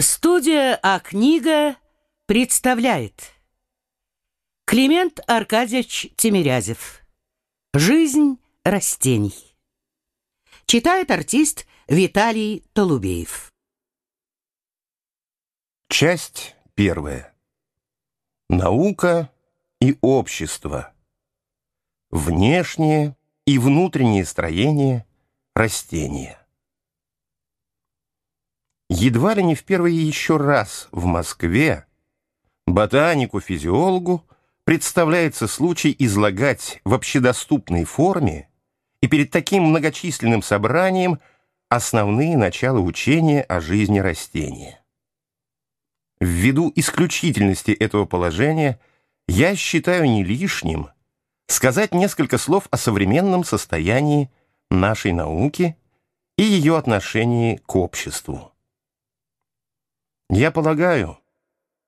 Студия «А-книга» представляет. Климент Аркадьевич Тимирязев. «Жизнь растений» Читает артист Виталий Толубеев. Часть первая. Наука и общество. Внешнее и внутреннее строение растения Едва ли не в первый еще раз в Москве ботанику-физиологу представляется случай излагать в общедоступной форме и перед таким многочисленным собранием основные начала учения о жизни растения. Ввиду исключительности этого положения я считаю не лишним сказать несколько слов о современном состоянии нашей науки и ее отношении к обществу. Я полагаю,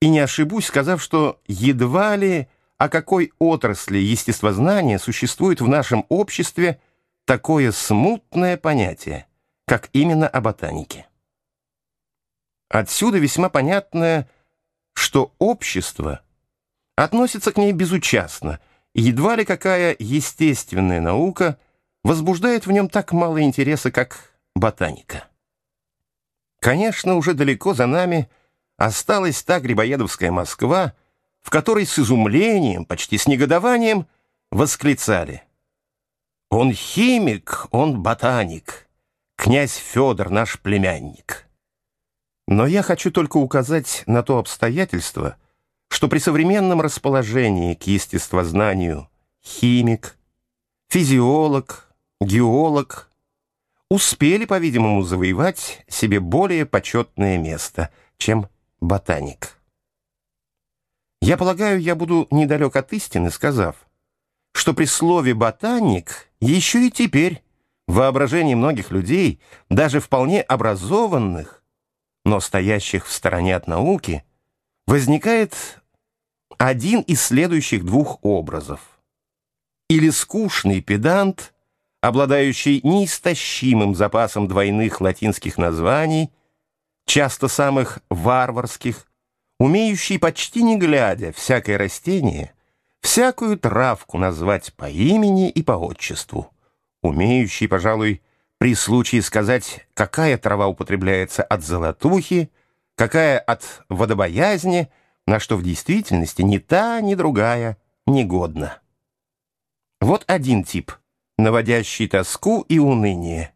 и не ошибусь, сказав, что едва ли о какой отрасли естествознания существует в нашем обществе такое смутное понятие, как именно о ботанике. Отсюда весьма понятно, что общество относится к ней безучастно, и едва ли какая естественная наука возбуждает в нем так мало интереса, как ботаника. Конечно, уже далеко за нами осталась та грибоедовская Москва, в которой с изумлением, почти с негодованием восклицали. «Он химик, он ботаник, князь Федор наш племянник». Но я хочу только указать на то обстоятельство, что при современном расположении к естествознанию химик, физиолог, геолог успели, по-видимому, завоевать себе более почетное место, чем ботаник. Я полагаю, я буду недалек от истины, сказав, что при слове «ботаник» еще и теперь в воображении многих людей, даже вполне образованных, но стоящих в стороне от науки, возникает один из следующих двух образов. Или скучный педант – обладающий неистощимым запасом двойных латинских названий, часто самых варварских, умеющий почти не глядя всякое растение, всякую травку назвать по имени и по отчеству, умеющий, пожалуй, при случае сказать, какая трава употребляется от золотухи, какая от водобоязни, на что в действительности ни та, ни другая негодна. Вот один тип – наводящий тоску и уныние,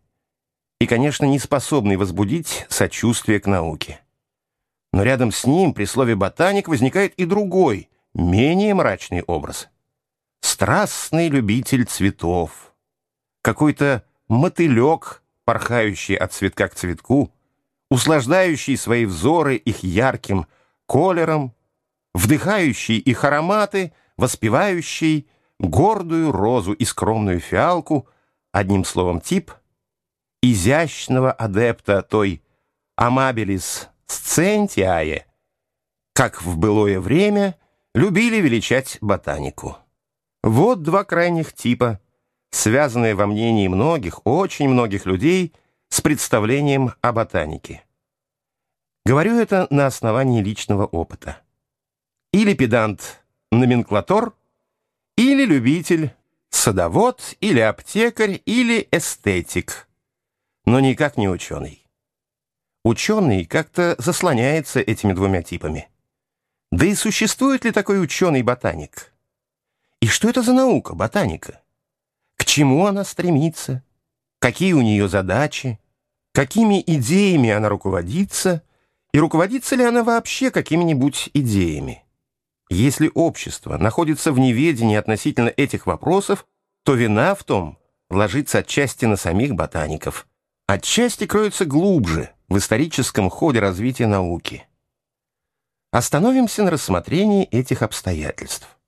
и, конечно, не способный возбудить сочувствие к науке. Но рядом с ним при слове «ботаник» возникает и другой, менее мрачный образ. Страстный любитель цветов. Какой-то мотылек, порхающий от цветка к цветку, услаждающий свои взоры их ярким колером, вдыхающий их ароматы, воспевающий гордую розу и скромную фиалку, одним словом тип, изящного адепта той амабелис сцентиае, как в былое время любили величать ботанику. Вот два крайних типа, связанные во мнении многих, очень многих людей с представлением о ботанике. Говорю это на основании личного опыта. Или педант-номенклатор – или любитель, садовод, или аптекарь, или эстетик, но никак не ученый. Ученый как-то заслоняется этими двумя типами. Да и существует ли такой ученый-ботаник? И что это за наука, ботаника? К чему она стремится? Какие у нее задачи? Какими идеями она руководится? И руководится ли она вообще какими-нибудь идеями? Если общество находится в неведении относительно этих вопросов, то вина в том ложится отчасти на самих ботаников. Отчасти кроется глубже в историческом ходе развития науки. Остановимся на рассмотрении этих обстоятельств.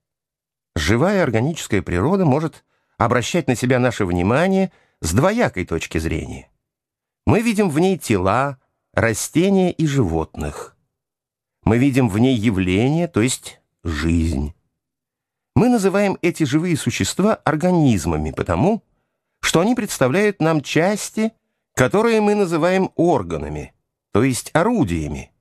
Живая органическая природа может обращать на себя наше внимание с двоякой точки зрения. Мы видим в ней тела, растения и животных. Мы видим в ней явления, то есть жизнь. Мы называем эти живые существа организмами потому, что они представляют нам части, которые мы называем органами, то есть орудиями,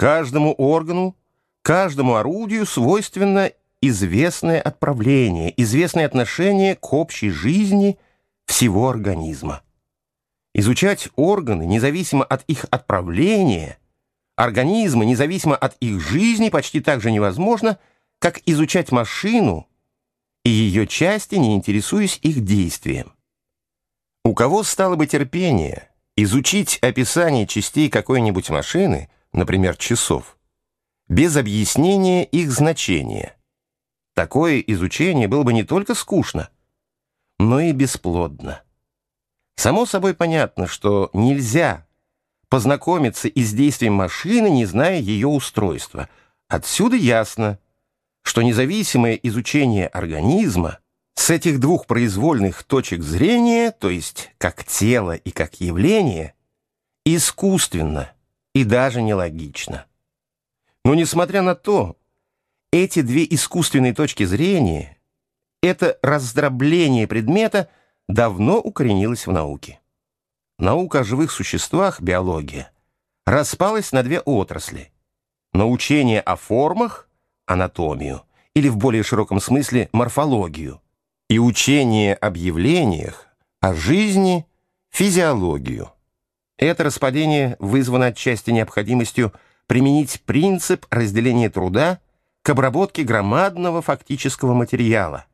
Каждому органу, каждому орудию свойственно известное отправление, известное отношение к общей жизни всего организма. Изучать органы, независимо от их отправления, организмы, независимо от их жизни, почти так же невозможно, как изучать машину и ее части, не интересуясь их действием. У кого стало бы терпение изучить описание частей какой-нибудь машины, например, часов, без объяснения их значения? Такое изучение было бы не только скучно, но и бесплодно. Само собой понятно, что нельзя познакомиться и с действием машины, не зная ее устройства. Отсюда ясно, что независимое изучение организма с этих двух произвольных точек зрения, то есть как тело и как явление, искусственно и даже нелогично. Но несмотря на то, эти две искусственные точки зрения, это раздробление предмета – давно укоренилась в науке. Наука о живых существах, биология, распалась на две отрасли. Научение о формах, анатомию, или в более широком смысле морфологию, и учение об явлениях, о жизни, физиологию. Это распадение вызвано отчасти необходимостью применить принцип разделения труда к обработке громадного фактического материала,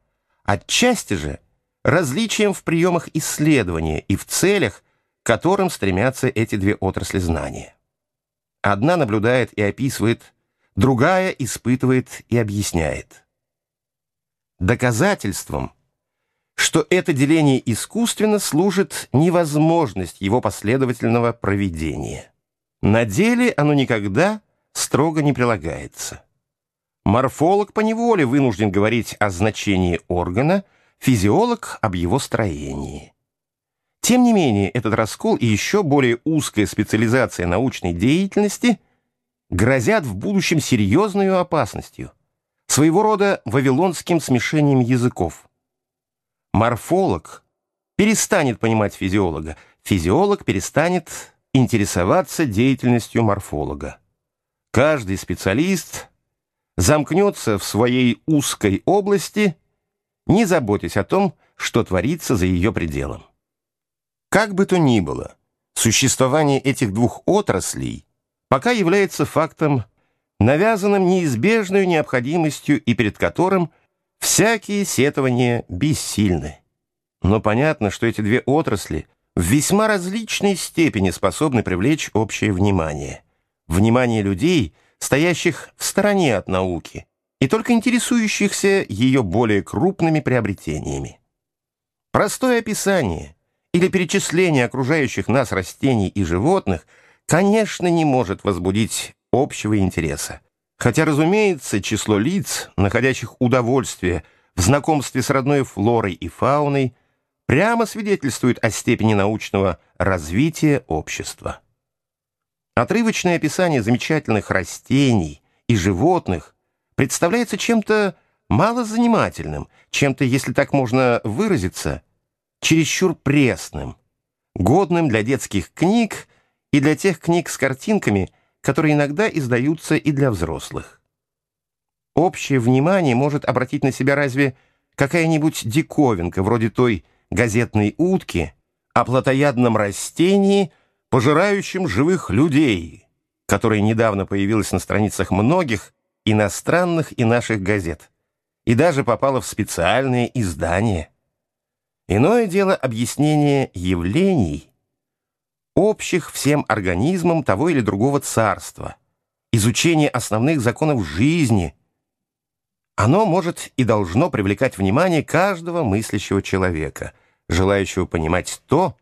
отчасти же – различием в приемах исследования и в целях, которым стремятся эти две отрасли знания. Одна наблюдает и описывает, другая испытывает и объясняет. Доказательством, что это деление искусственно служит невозможность его последовательного проведения. На деле оно никогда строго не прилагается. Морфолог поневоле вынужден говорить о значении органа – физиолог об его строении. Тем не менее, этот раскол и еще более узкая специализация научной деятельности грозят в будущем серьезной опасностью, своего рода вавилонским смешением языков. Морфолог перестанет понимать физиолога, физиолог перестанет интересоваться деятельностью морфолога. Каждый специалист замкнется в своей узкой области – не заботясь о том, что творится за ее пределом. Как бы то ни было, существование этих двух отраслей пока является фактом, навязанным неизбежной необходимостью и перед которым всякие сетования бессильны. Но понятно, что эти две отрасли в весьма различной степени способны привлечь общее внимание. Внимание людей, стоящих в стороне от науки, и только интересующихся ее более крупными приобретениями. Простое описание или перечисление окружающих нас растений и животных, конечно, не может возбудить общего интереса. Хотя, разумеется, число лиц, находящих удовольствие в знакомстве с родной флорой и фауной, прямо свидетельствует о степени научного развития общества. Отрывочное описание замечательных растений и животных представляется чем-то малозанимательным, чем-то, если так можно выразиться, чересчур пресным, годным для детских книг и для тех книг с картинками, которые иногда издаются и для взрослых. Общее внимание может обратить на себя разве какая-нибудь диковинка, вроде той газетной утки о плотоядном растении, пожирающем живых людей, которая недавно появилась на страницах многих иностранных и наших газет, и даже попала в специальные издания. Иное дело объяснение явлений, общих всем организмам того или другого царства, изучение основных законов жизни. Оно может и должно привлекать внимание каждого мыслящего человека, желающего понимать то,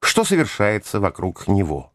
что совершается вокруг него.